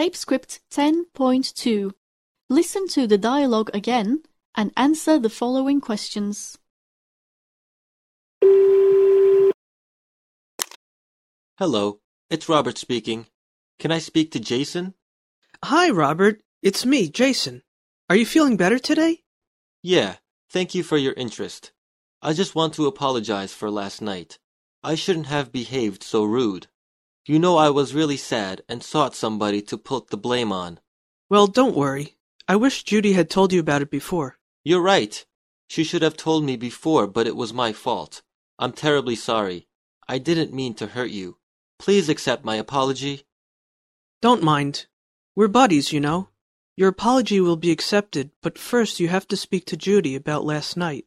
Tape script 10.2. Listen to the dialogue again and answer the following questions. Hello, it's Robert speaking. Can I speak to Jason? Hi, Robert. It's me, Jason. Are you feeling better today? Yeah, thank you for your interest. I just want to apologize for last night. I shouldn't have behaved so rude. You know I was really sad and sought somebody to put the blame on. Well, don't worry. I wish Judy had told you about it before. You're right. She should have told me before, but it was my fault. I'm terribly sorry. I didn't mean to hurt you. Please accept my apology. Don't mind. We're buddies, you know. Your apology will be accepted, but first you have to speak to Judy about last night.